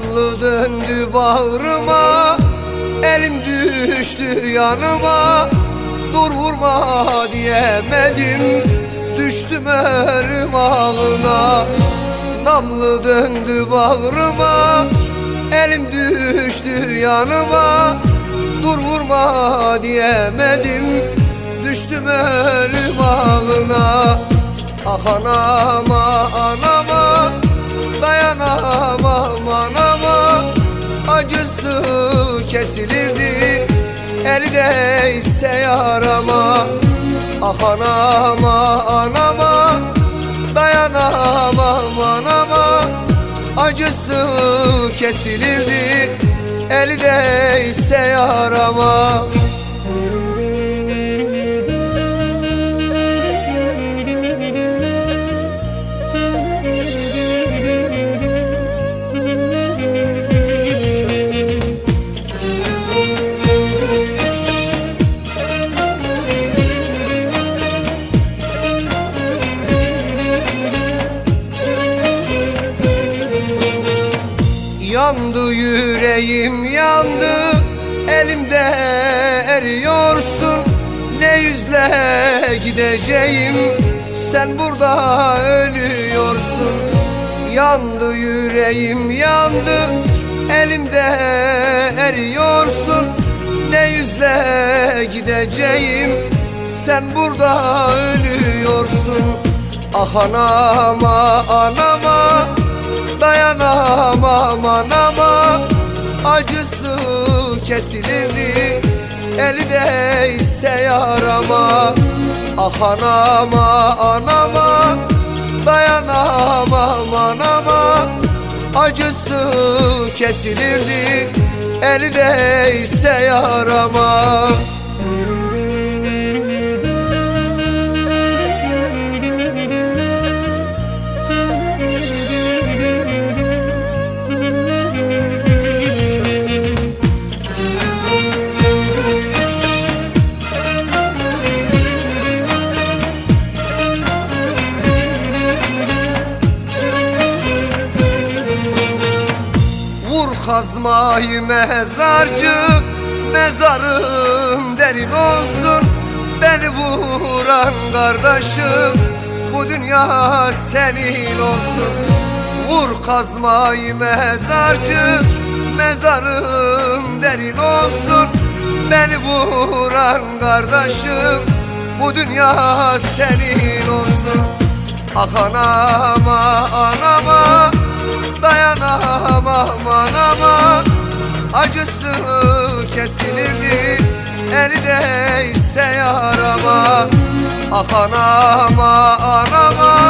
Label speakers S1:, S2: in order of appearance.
S1: Namlı döndü bağrıma Elim düştü yanıma. Dur vurma diyemedim Düştüm ölüm ağına. Namlı döndü bağrıma Elim düştü yanıma. Dur vurma diyemedim Düştüm ölüm ağına. Ah anama anama kesilirdi. Eli değse yarama Ah anama anama Dayanamam anama. Acısı kesilirdi Eli değse yarama Yandı yüreğim yandı. Elimde eriyorsun. Ne yüzle gideceğim? Sen burada ölüyorsun. Yandı yüreğim yandı. Elimde eriyorsun. Ne yüzle gideceğim? Sen burada ölüyorsun. Ah anama anama Dayanamam anama Acısı kesilirdi Eli değse yarama. Ah anama anama. Dayanamam anama Acısı kesilirdi Eli değse yarama kazmayı mezarcı Mezarım derin olsun. Beni vuran kardeşim Bu dünya senin olsun. Vur kazmayı mezarcı Mezarım derin olsun. Beni vuran kardeşim Bu dünya senin olsun. Ah anama anama Dayanamam anama Acısı kesilirdi Eli değse yarama. Ah anama anama